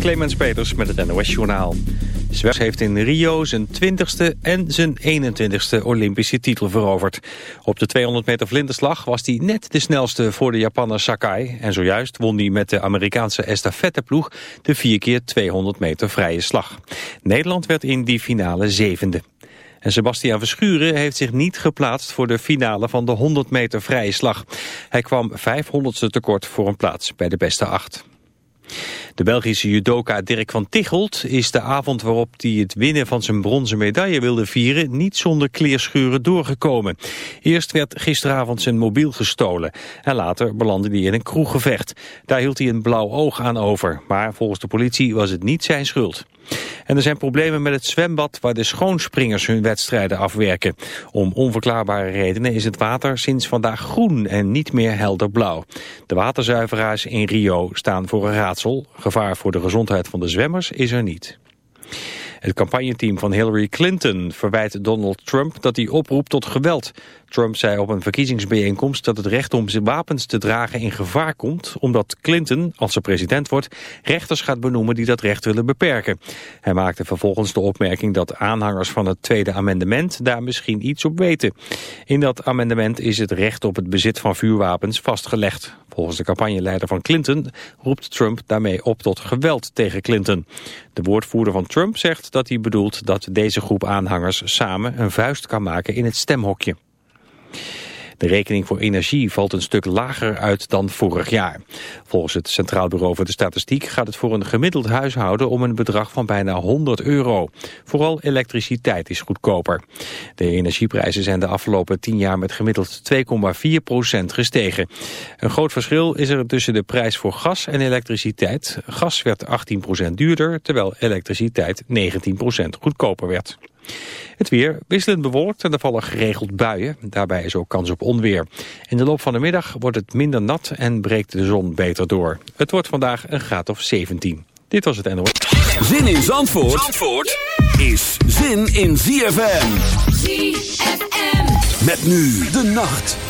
Clemens Peters met het NOS Journaal. Zwers heeft in Rio zijn 20ste en zijn 21ste Olympische titel veroverd. Op de 200 meter vlinderslag was hij net de snelste voor de Japanner Sakai. En zojuist won hij met de Amerikaanse estafetteploeg de 4 keer 200 meter vrije slag. Nederland werd in die finale zevende. En Sebastian Verschuren heeft zich niet geplaatst voor de finale van de 100 meter vrije slag. Hij kwam 500ste tekort voor een plaats bij de beste acht. De Belgische judoka Dirk van Tichelt is de avond waarop hij het winnen van zijn bronzen medaille wilde vieren niet zonder kleerschuren doorgekomen. Eerst werd gisteravond zijn mobiel gestolen en later belandde hij in een kroeggevecht. Daar hield hij een blauw oog aan over, maar volgens de politie was het niet zijn schuld. En er zijn problemen met het zwembad waar de schoonspringers hun wedstrijden afwerken. Om onverklaarbare redenen is het water sinds vandaag groen en niet meer helder blauw. De waterzuiveraars in Rio staan voor een raadsel. Gevaar voor de gezondheid van de zwemmers is er niet. Het campagneteam van Hillary Clinton verwijt Donald Trump dat hij oproept tot geweld. Trump zei op een verkiezingsbijeenkomst dat het recht om wapens te dragen in gevaar komt... omdat Clinton, als ze president wordt, rechters gaat benoemen die dat recht willen beperken. Hij maakte vervolgens de opmerking dat aanhangers van het tweede amendement daar misschien iets op weten. In dat amendement is het recht op het bezit van vuurwapens vastgelegd. Volgens de campagneleider van Clinton roept Trump daarmee op tot geweld tegen Clinton. De woordvoerder van Trump zegt dat hij bedoelt dat deze groep aanhangers samen een vuist kan maken in het stemhokje. De rekening voor energie valt een stuk lager uit dan vorig jaar. Volgens het Centraal Bureau voor de Statistiek gaat het voor een gemiddeld huishouden om een bedrag van bijna 100 euro. Vooral elektriciteit is goedkoper. De energieprijzen zijn de afgelopen 10 jaar met gemiddeld 2,4 procent gestegen. Een groot verschil is er tussen de prijs voor gas en elektriciteit. Gas werd 18 procent duurder, terwijl elektriciteit 19 procent goedkoper werd. Het weer wisselend bewolkt en er vallen geregeld buien. Daarbij is ook kans op onweer. In de loop van de middag wordt het minder nat en breekt de zon beter door. Het wordt vandaag een graad of 17. Dit was het NOS. Zin in Zandvoort, Zandvoort is zin in ZFM. ZFM. Met nu de nacht.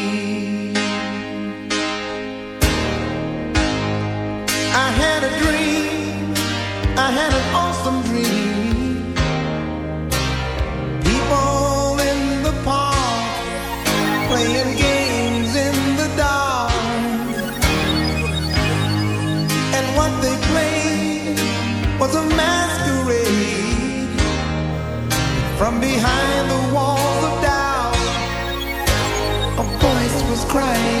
Behind the walls of doubt, a voice was crying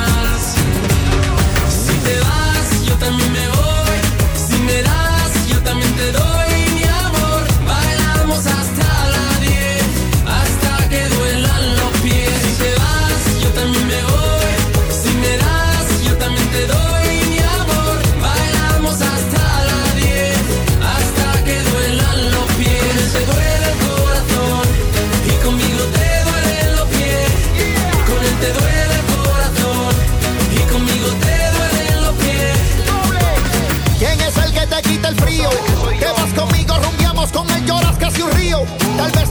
un río, tal vez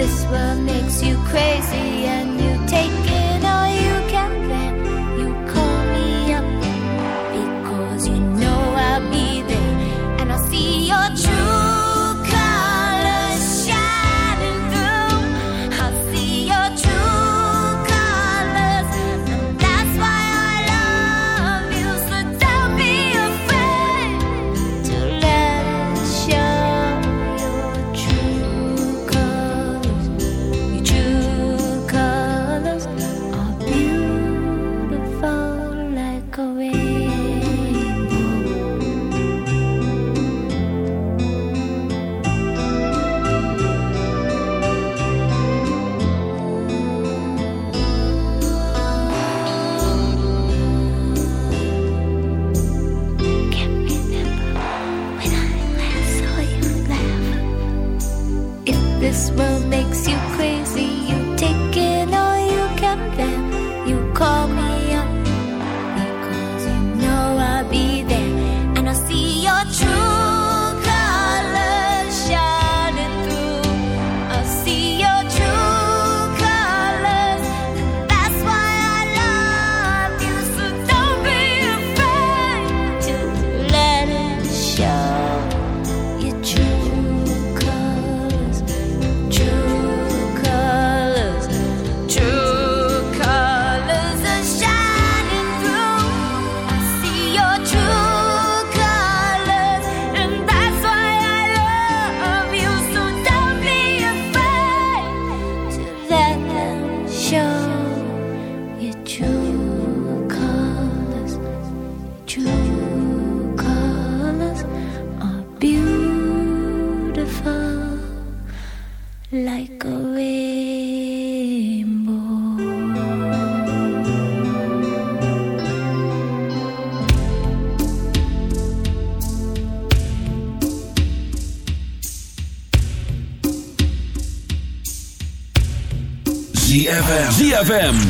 this world makes you crazy. true colors are beautiful like a ZFM. ZFM.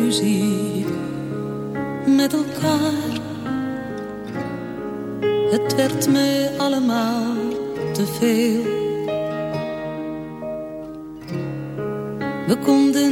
Ruzie met elkaar. Het werd me allemaal te veel. We konden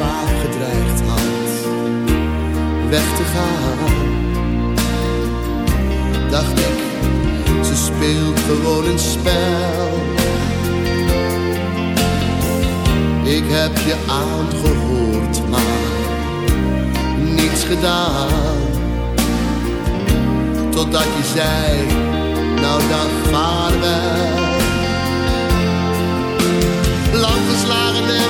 vaak gedreigd had weg te gaan, dacht ik, ze speelt gewoon een spel. Ik heb je aangehoord, maar niets gedaan. Totdat je zei, nou dan vaarwel. Lang geslagen heb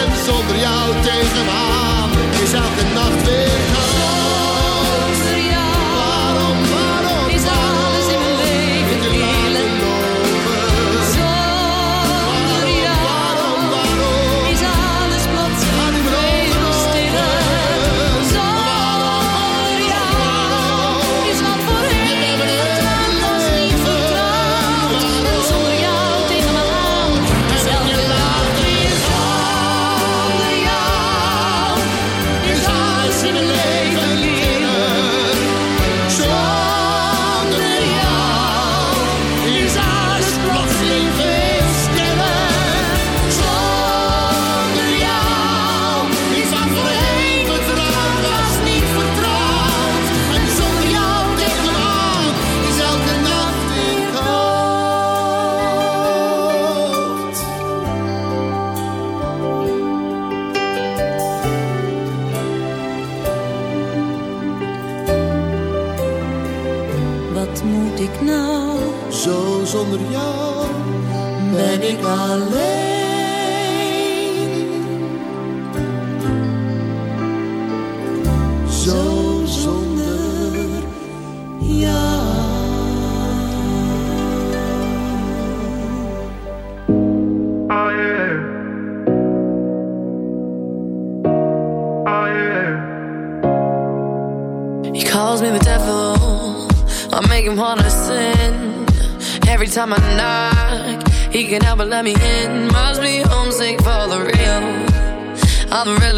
En zonder jou tegen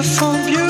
A beautiful,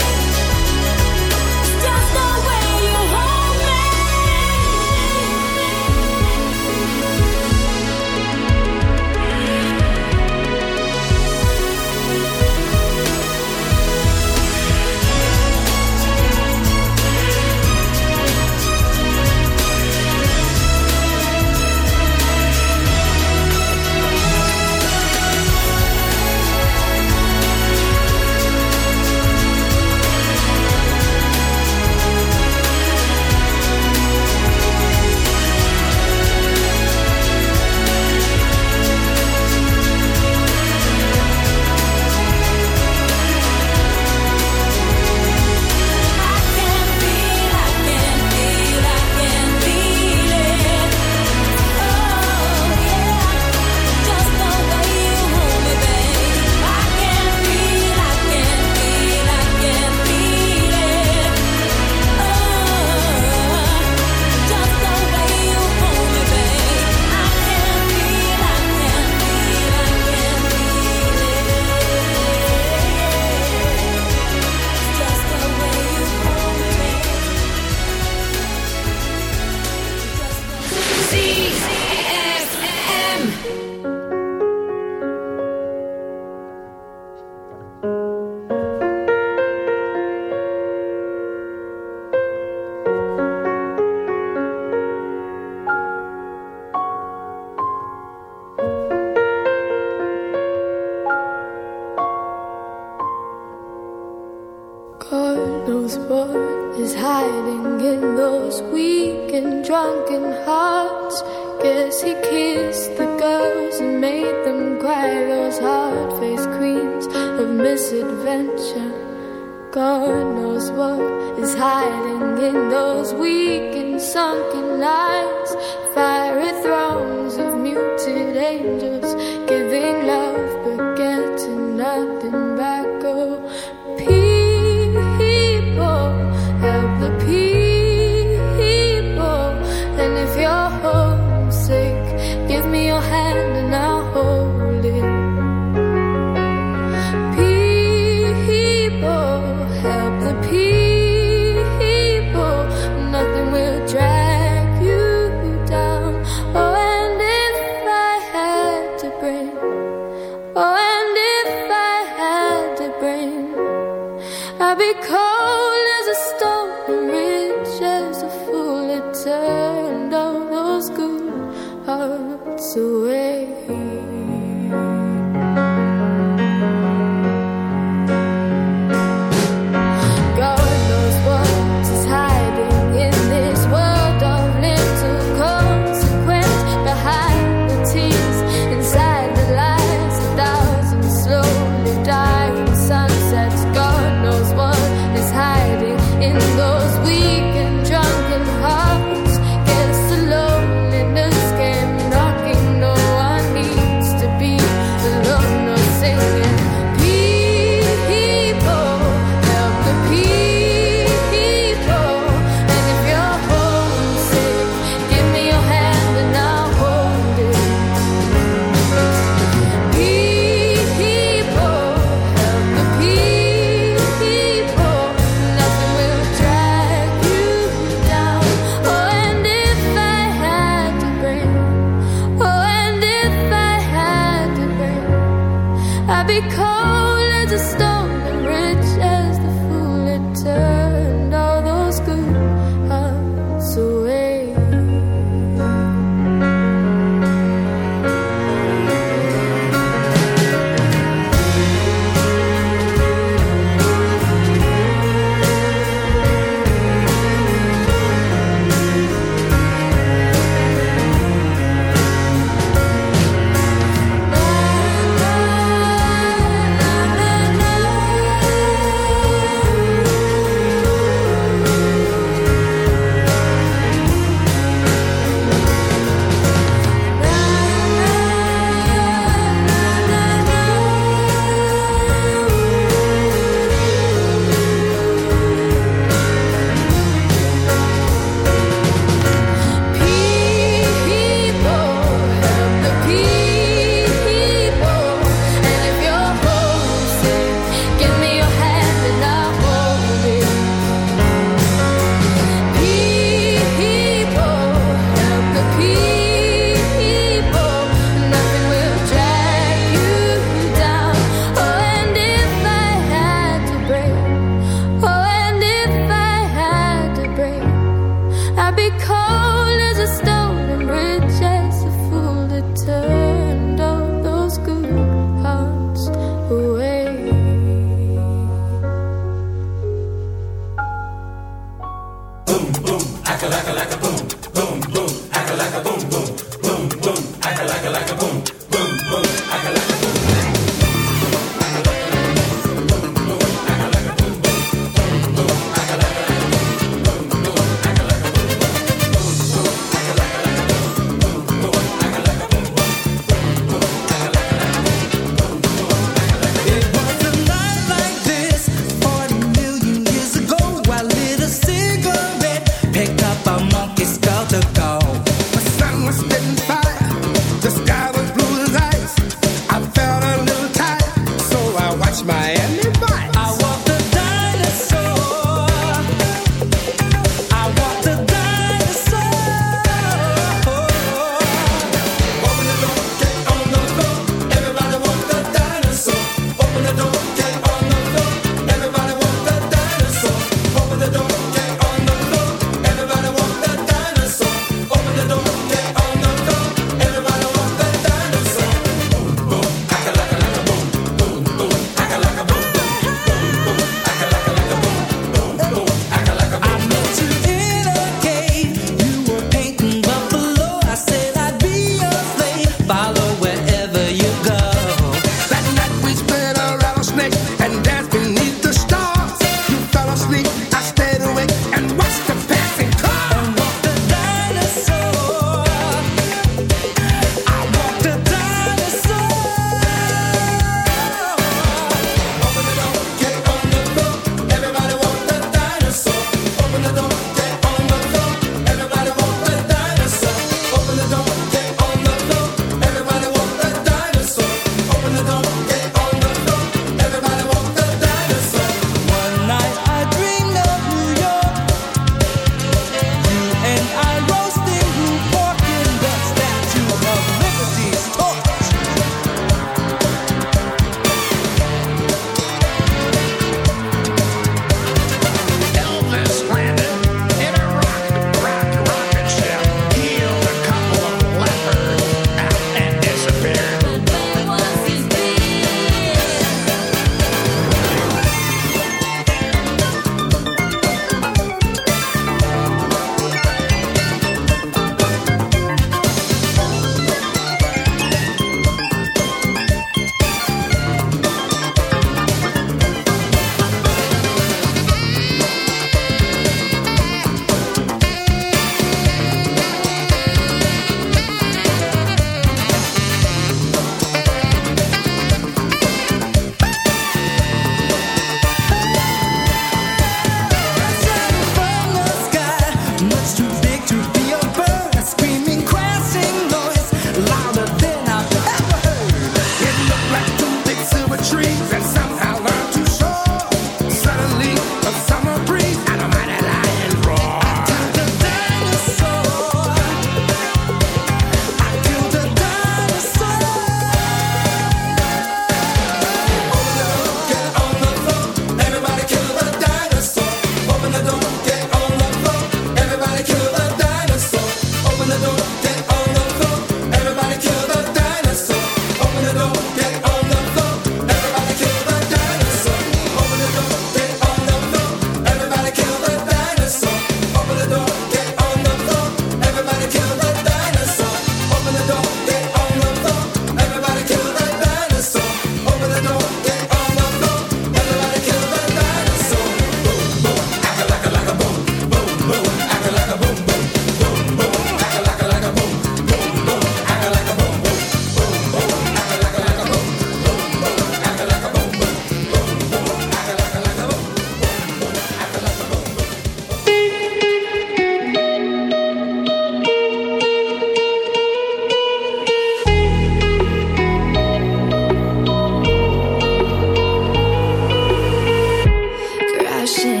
可是。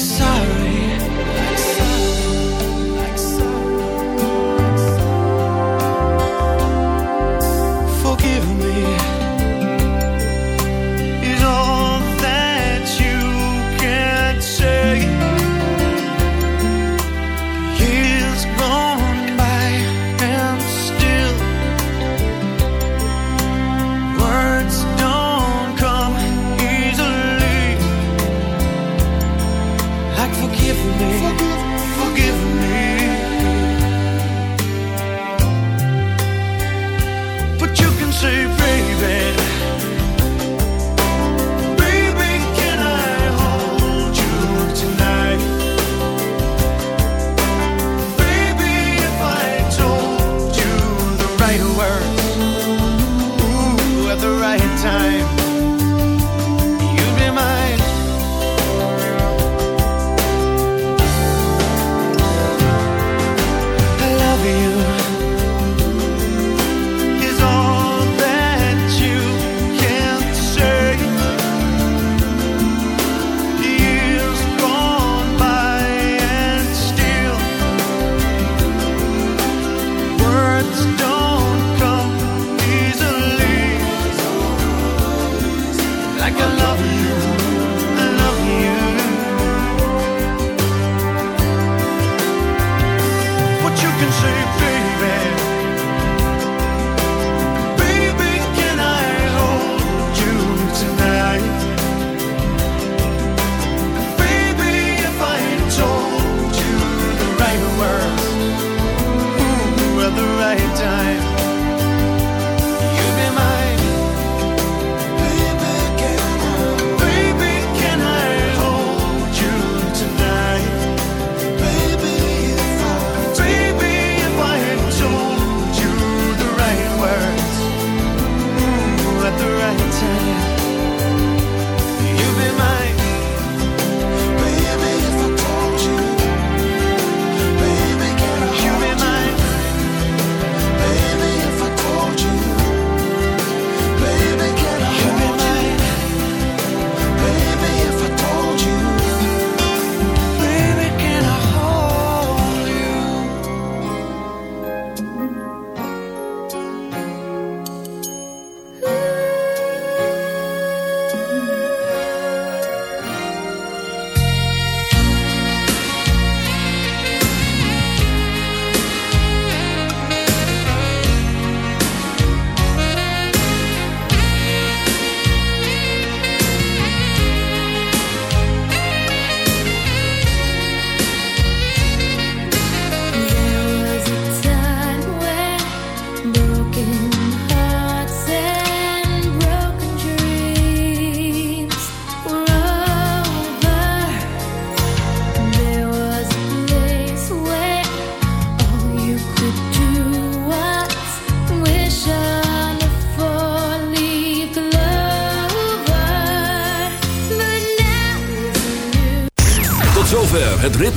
sorry